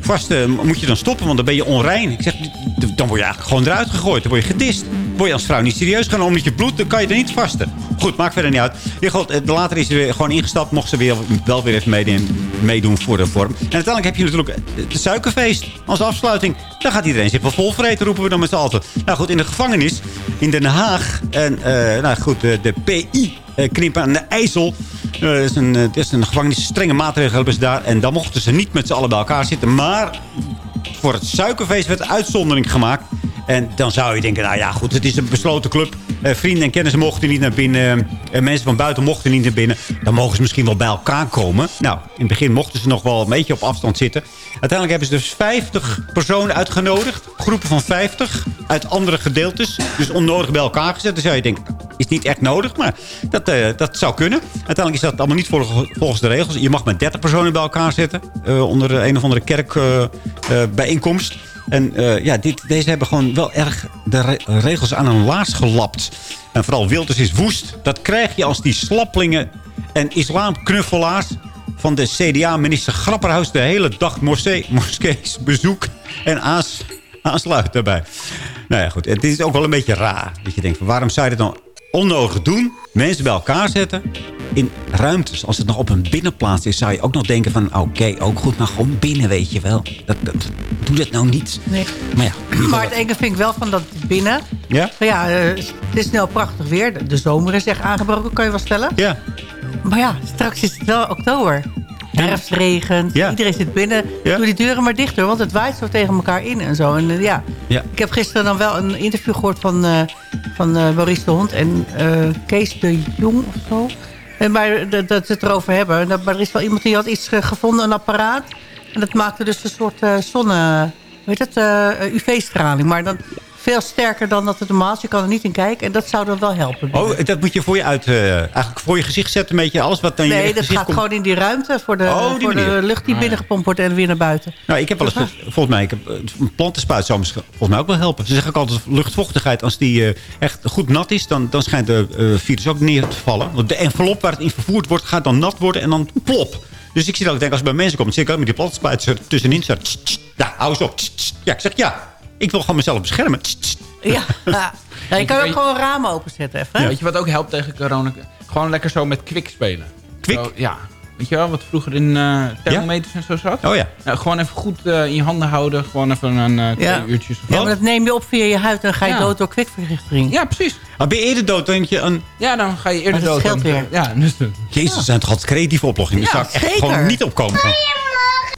vasten moet je dan stoppen, want dan ben je onrein. Ik zeg, dan word je eigenlijk gewoon eruit gegooid. Dan word je gedist. Word je als vrouw niet serieus genomen omdat je bloed, dan kan je er niet vasten. Goed, maakt verder niet uit. Ja, goed, eh, later is ze weer gewoon ingestapt. Mocht ze weer, wel weer even meedoen, meedoen voor de vorm. En uiteindelijk heb je natuurlijk het suikerfeest als afsluiting. Dan gaat iedereen zich wel vol vreten, roepen we dan met z'n allen. Nou goed, in de gevangenis in Den Haag. En eh, nou goed, de, PI eh, Krimpen aan de IJssel. Eh, dat is een, eh, het is een gevangenis, strenge maatregelen hebben ze daar. En dan mochten ze niet met z'n allen bij elkaar zitten. Maar voor het suikerfeest werd uitzondering gemaakt. En dan zou je denken, nou ja, goed, het is een besloten club. Eh, vrienden en kennissen mochten niet naar binnen. Eh, mensen van buiten mochten niet naar binnen. Dan mogen ze misschien wel bij elkaar komen. Nou, in het begin mochten ze nog wel een beetje op afstand zitten. Uiteindelijk hebben ze dus 50 personen uitgenodigd. Groepen van 50 uit andere gedeeltes. Dus onnodig bij elkaar gezet. Dan zou je denken, is niet echt nodig, maar dat, eh, dat zou kunnen. Uiteindelijk is dat allemaal niet volgens, de regels. Je mag met 30 personen bij elkaar zitten. eh, onder een of andere kerkbijeenkomst. En eh, ja, dit, deze hebben gewoon wel erg de re- regels aan een laars gelapt. En vooral Wilders is woest. Dat krijg je als die slappelingen en islamknuffelaars... van de CDA-minister Grapperhaus de hele dag moskee, moskees bezoeken en aans, aansluit daarbij. Nou ja, goed. Het is ook wel een beetje raar. Dat je denkt, waarom zou je dit dan onnodig doen? Mensen bij elkaar zetten in ruimtes. Als het nog op een binnenplaats is, zou je ook nog denken van... oké, ook goed, maar gewoon binnen, weet je wel. Dat, dat, doe dat nou niet. Nee. Maar ja, Maar het enge vind ik wel van dat binnen. Ja? Ja, eh, het is snel prachtig weer. De- De zomer is echt aangebroken, kan je wel stellen. Ja. Maar ja, straks is het wel oktober. Herfst regent. Ja. Iedereen zit binnen. Ja. Doe die deuren maar dichter, want het waait zo tegen elkaar in en zo. En eh, ja, Ja. ik heb gisteren dan wel een interview gehoord van, eh, van eh, Maurice de Hond en Kees de Jong of zo. En maar dat, dat ze het erover hebben. En dat, maar er is wel iemand die had iets gevonden, een apparaat. En dat maakte dus een soort zonne... Weet het, eh, UV-straling. Maar dan veel sterker dan dat het normaal is. Je kan er niet in kijken. En dat zou dan wel helpen. Oh, dat moet je voor je uit, eh, eigenlijk voor je gezicht zetten. Een beetje alles wat dan je Nee, dat gaat komt. gewoon in die ruimte voor de, Oh, die voor de lucht die Ah, binnengepompt wordt en weer naar buiten. Nou, ik heb wel eens, volgens mij, ik heb, eh, een plantenspuit zou misschien- volgens mij ook wel helpen. Ze zeggen ook altijd, luchtvochtigheid, als die eh, echt goed nat is, dan, dan schijnt de virus ook neer te vallen. Want de envelop waar het in vervoerd wordt, gaat dan nat worden en dan plop. Dus ik zie dat ik denk, als het bij mensen komt, zit ik ook met die plantenspuit tussenin. Zo, tss, tss, ja, hou eens op. Tss. Ja, ik zeg, ja, ik wil gewoon mezelf beschermen. Tss, tss. Ja, ja. Ja, je kan ook gewoon ramen openzetten even. hè? Weet je wat ook helpt tegen corona? Gewoon lekker zo met kwik spelen. Kwik? Zo, ja. Weet je wel, wat vroeger in eh thermometers en zo zat? Oh ja. Nou, gewoon even goed eh, in je handen houden. Gewoon even een eh, twee Ja. uurtjes. of Ja, maar dat neem je op via je huid en ga je Ja. dood door kwikvergiftiging. Ja, precies. Maar ben je eerder dood dan je een... Ja, dan ga je eerder dood. scheelt dan- weer. Ja, dus Jezus, zijn toch altijd creatieve oplossingen. Daar Ja, zou ik echt zeker. gewoon niet opkomen.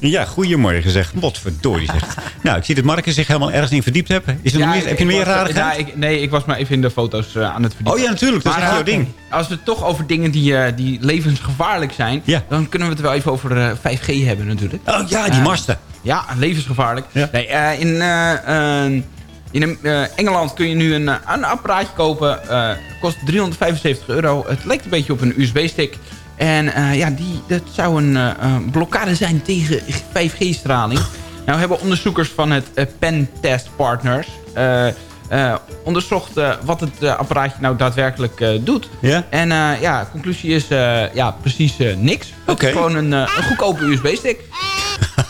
Ja, goedemorgen zeg. Wat verdorie zeg. nou, ik zie dat Marcus zich helemaal ergens in verdiept heeft. Is er nog meer, heb je meer rare ja, ik, Nee, ik was maar even in de foto's eh, aan het verdiepen. Oh ja, natuurlijk. Dat is echt jouw eh, ding. Als we het toch over dingen die, eh, die levensgevaarlijk zijn... Ja. dan kunnen we het wel even over eh, 5G hebben natuurlijk. Oh ja, die masten. Ja, levensgevaarlijk. Ja. Nee, in eh, eh, in Engeland kun je nu een, een apparaatje kopen. kost 375 euro. Het lijkt een beetje op een USB-stick. En eh, ja, die, dat zou een eh, blokkade zijn tegen 5G-straling. Nou hebben onderzoekers van het eh, Pentest Partners... eh, eh, onderzocht eh, wat het eh, apparaatje nou daadwerkelijk eh, doet. Ja? En eh, ja, conclusie is eh, ja, precies eh, niks. Het Oké. is gewoon een, eh, een goedkope USB-stick.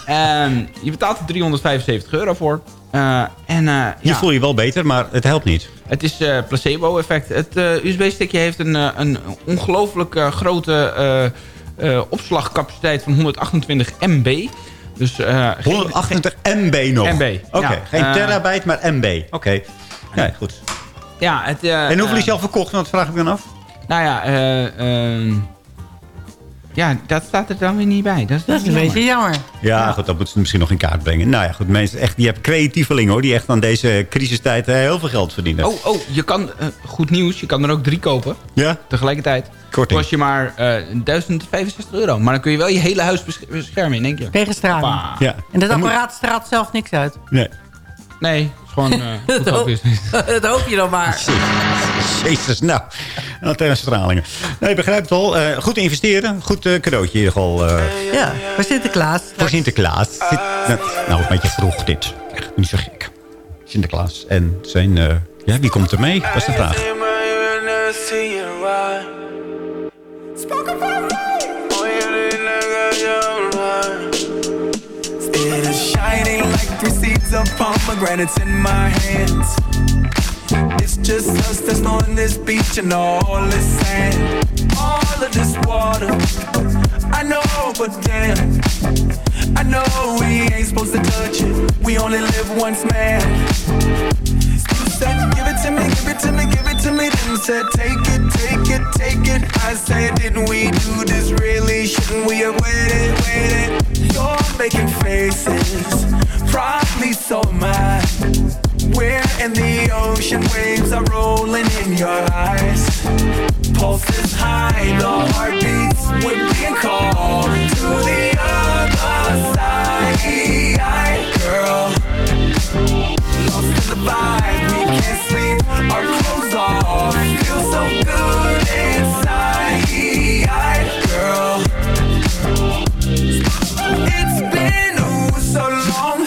En je betaalt er 375 euro voor. Eh, en eh, Je ja, voel je wel beter, maar het helpt niet. Het is eh, placebo-effect. Het eh, USB-stickje heeft een, eh, een ongelooflijk grote opslagcapaciteit van 128 MB. Dus, eh, geen- 128 MB nog. MB, Oké, ja. geen terabyte, maar MB. Oké. Ja, goed. Ja, het, En hoeveel is je al verkocht? Dat vraag ik me dan af. Nou ja, eh, ehm, ja, dat staat er dan weer niet bij. Dat is, Dat is een jammer. beetje jammer. Ja, goed, dat moeten ze misschien nog in kaart brengen. Nou ja, goed, mensen, echt, je hebt creatievelingen hoor, die echt aan deze crisistijd eh, heel veel geld verdienen. Oh, oh, je kan, eh, goed nieuws, je kan er ook drie kopen. Ja? Tegelijkertijd. Korting. Kost je maar eh 1065 euro. Maar dan kun je wel je hele huis besch- beschermen in één keer. Tegen straling. Ja. En dat apparaat straalt zelf niks uit. Nee. Nee, gewoon eh dat, goedkoop hoop, dat hoop je dan maar. Jezus, nou. Antenne-stralingen. Nee, ik begrijp het al. Eh, goed investeren. Goed eh, cadeautje in ieder geval. Ja, voor Sinterklaas. voor Sinterklaas. Zit- nou, nou, een beetje vroeg dit. Echt niet zo gek. Sinterklaas en zijn... ja, wie komt er mee? Dat is de vraag. Shining like three seeds of pomegranates in my hands. It's just us that's on this beach and all this sand. All of this water. I know, but damn. I know we ain't supposed to touch it. We only live once, man. Said, give it to me, give it to me, give it to me. Then said, take it, take it, take it. I said, didn't we do this really? Shouldn't we have waited, waited? You're making faces, probably so I. We're in the ocean, waves are rolling in your eyes. Pulses high, the heartbeats, we're being called to the other side, girl. Lost in the vibe, our clothes off. Feel so good inside, girl. It's been ooh, so long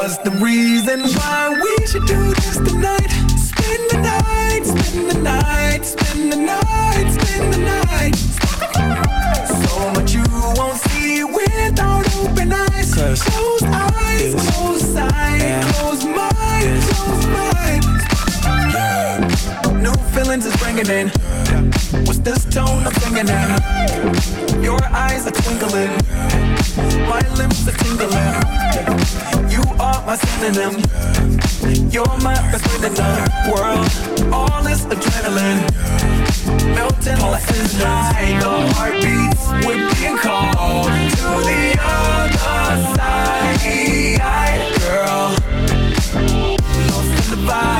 What's the reason why we should do this tonight? Spend the night, spend the night, spend the night, spend the night. So much you won't see without open eyes. Closed eyes, closed sight, closed eyes. Feelings is bringing in. What's this tone I'm singing in? Your eyes are twinkling. My lips are tingling. You are my synonym. You're my best friend in the world. All this adrenaline. Melting like scissors. The heartbeats we're being called to the other side. Girl, lost in the vibe.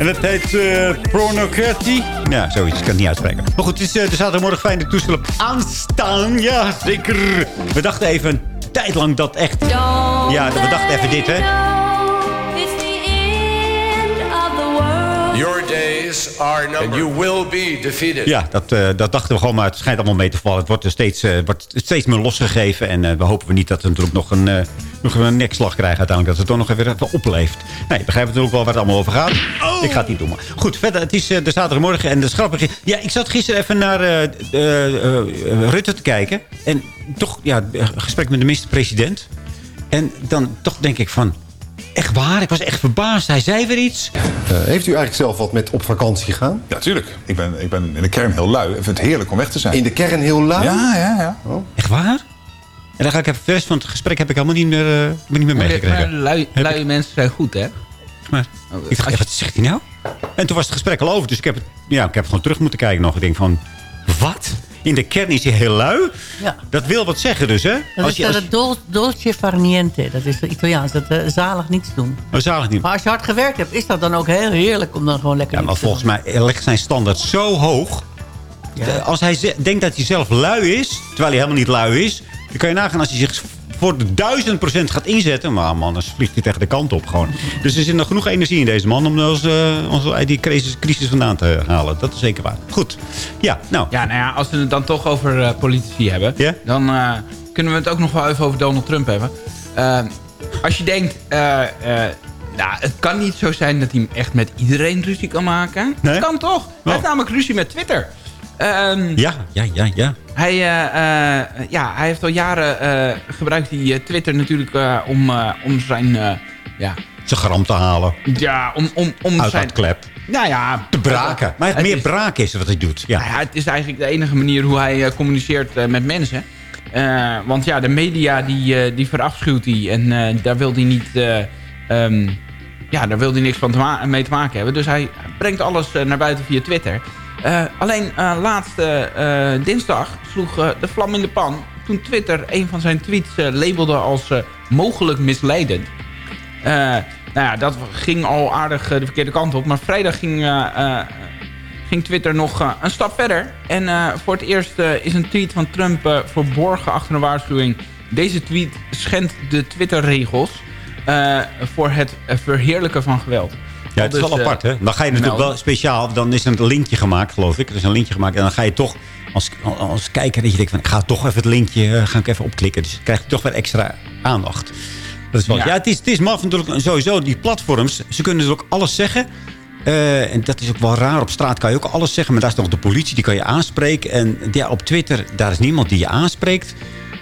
En het heet uh, Pornocratie. Ja, zoiets. Ik kan het niet uitspreken. Maar goed, het is uh, de zaterdagmorgen fijn de toestel op aanstaan. Ja, zeker. We dachten even een tijd lang dat echt... Ja, we dachten even dit, hè. Numbered. And you will be defeated. Ja, dat, uh, dat dachten we gewoon, maar het schijnt allemaal mee te vallen. Het wordt er steeds, uh, wordt steeds meer losgegeven. En uh, we hopen we niet dat we natuurlijk nog een, nog een nekslag krijgen uiteindelijk. Dat het toch nog even, even opleeft. Nee, ik begrijp natuurlijk wel waar het allemaal over gaat. Oh. Ik ga het niet doen. Maar. Goed, verder, het is de zaterdagmorgen en de grappige... Ja, ik zat gisteren even naar Rutte te kijken. En toch, ja, gesprek met de minister-president. En dan toch denk ik van... Echt waar, ik was echt verbaasd. Hij zei weer iets. Uh, heeft u eigenlijk zelf wat met op vakantie gegaan? Ja, tuurlijk. Ik ben, ik ben in de kern heel lui. Ik vind het heerlijk om weg te zijn. In de kern heel lui? Ja, ja, ja. Oh. Echt waar? En dan ga ik even vers van het gesprek heb ik helemaal niet meer, uh, niet meer meegekregen. Maar lui, lui mensen zijn goed, hè? Maar, ik dacht, wat zegt hij nou? En toen was het gesprek al over. Dus ik heb het, ja, ik heb het gewoon terug moeten kijken nog. Ik denk van, wat? In de kern is hij heel lui. Ja. Dat wil wat zeggen dus, hè? Dat als is je, als... het dol, dolce far niente. Dat is het Italiaans. Dat uh, zalig niets doen. Oh, zalig niet. Maar als je hard gewerkt hebt, is dat dan ook heel heerlijk om dan gewoon lekker Ja, maar volgens mij ligt zijn standaard zo hoog. Ja. Als hij denkt dat hij zelf lui is, terwijl hij helemaal niet lui is... dan kan je nagaan als hij zich voor de duizend procent gaat inzetten. Maar man, dan vliegt hij tegen de kant op gewoon. Dus er zit nog genoeg energie in deze man om ons, uh, ons uit die crisis, crisis vandaan te halen. Dat is zeker waar. Goed. Ja, nou. Ja, nou ja, als we het dan toch over uh, politici hebben... Yeah? dan uh, kunnen we het ook nog wel even over Donald Trump hebben. als je denkt... nou, het kan niet zo zijn dat hij echt met iedereen ruzie kan maken. Nee? Het kan toch? Hij heeft namelijk ruzie met Twitter. Um, ja, ja, ja, ja. Hij, uh, uh, ja, hij heeft al jaren uh, gebruikt die Twitter natuurlijk om, om zijn... ja, zijn gram te halen. Ja, om, om, om Uit zijn... dat klep. Nou ja... Te braken. Maar het meer is, braak is wat hij doet. Ja. Nou ja, het is eigenlijk de enige manier hoe hij communiceert met mensen. want ja, de media die, die verafschuwt hij. En daar wil hij niet... Um, ja, daar wil hij niks van te mee te maken hebben. Dus hij brengt alles naar buiten via Twitter. Uh, alleen uh, laatste uh, dinsdag sloeg de vlam in de pan... toen Twitter een van zijn tweets labelde als mogelijk misleidend. nou ja, dat ging al aardig de verkeerde kant op. Maar vrijdag ging, ging Twitter nog een stap verder. En voor het eerst is een tweet van Trump verborgen achter een waarschuwing. Deze tweet schendt de Twitter-regels... voor het verheerlijken van geweld. Ja, het is wel dus, apart, hè? Dan ga je natuurlijk wel speciaal... Dan is er een linkje gemaakt, geloof ik. Er is een linkje gemaakt. En dan ga je toch als, als kijker... Dat je denkt van, ik ga toch even het linkje ga ik even opklikken. Dus dan krijg je toch weer extra aandacht. Dat is wel, ja. ja, het is, het is maf natuurlijk sowieso. Die platforms, ze kunnen dus ook alles zeggen. Uh, en dat is ook wel raar. Op straat kan je ook alles zeggen. Maar daar is nog de politie, die kan je aanspreken. En ja, op Twitter, daar is niemand die je aanspreekt.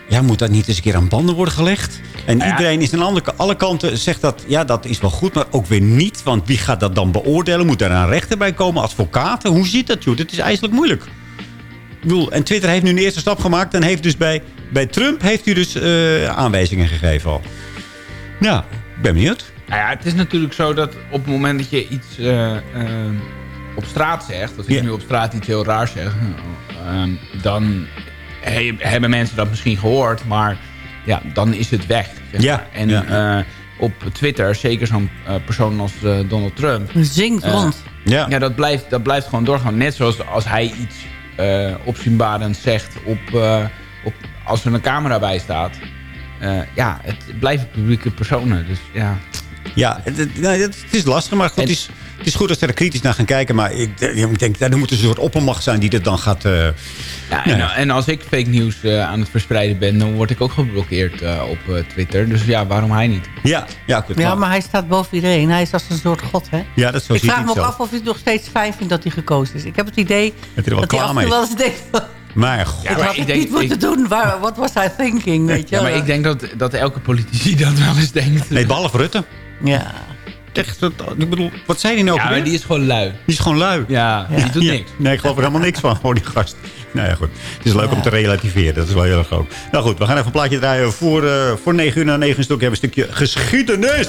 Ja, moet dat niet eens een keer aan banden worden gelegd? En ja. iedereen is aan andere, alle kanten zegt dat, ja, dat is wel goed, maar ook weer niet. Want wie gaat dat dan beoordelen? Moet daar een rechter bij komen? Advocaten? Hoe zit dat, joh? Dit is eigenlijk moeilijk. Ik bedoel, en Twitter heeft nu een eerste stap gemaakt. En heeft dus bij, bij Trump heeft u dus uh, aanwijzingen gegeven al. Ja, ik ben benieuwd. Nou ja, het is natuurlijk zo dat op het moment dat je iets uh, uh, op straat zegt... als ik yeah. nu op straat iets heel raars zeg... dan he hebben mensen dat misschien gehoord, maar ja, dan is het weg. Zeg ja. En ja. Uh, op Twitter, zeker zo'n uh, persoon als uh, Donald Trump... Zingt rond. Ja, ja dat, blijft, dat blijft gewoon doorgaan. Net zoals als hij iets opzienbarends zegt op, op, als er een camera bij staat. ja, het blijven publieke personen. Dus ja... Ja, het, het- nee, het is lastig, maar goed, het, is, het is goed dat ze er kritisch naar gaan kijken. Maar ik, ik denk, er moet een soort oppermacht zijn die dit dan gaat... eh, Ja, en, en als ik fake nieuws eh, aan het verspreiden ben, dan word ik ook geblokkeerd eh, op eh, Twitter. Dus ja, waarom hij niet? Ja, ja, goed. Ja, maar hij staat boven iedereen. Hij is als een soort god, hè? Ja, dat is zo ik vraag me ook af of hij het nog steeds fijn vindt dat hij gekozen is. Ik heb het idee Dat hij er wel dat hij klaar af en toe mee wel is. eens denkt... Maar god. Ja, ik had ik denk- niet moeten ik- doen. What was I thinking? Weet je Ja, maar ik denk dat, dat elke politici dat wel eens denkt. Nee, behalve Rutte. Ja. Echt, dat- ik bedoel, wat zei hij nou Ja, maar die is gewoon lui. Die is gewoon lui. Ja, die doet Ja. niks. Nee, ik geloof er helemaal niks van. Gewoon die gast. Nou ja, goed. Het is leuk om te relativeren. Dat is wel heel erg ook. Nou goed, we gaan even een plaatje draaien. Voor, eh voor 9 uur na 9 stuk hebben we een stukje geschiedenis.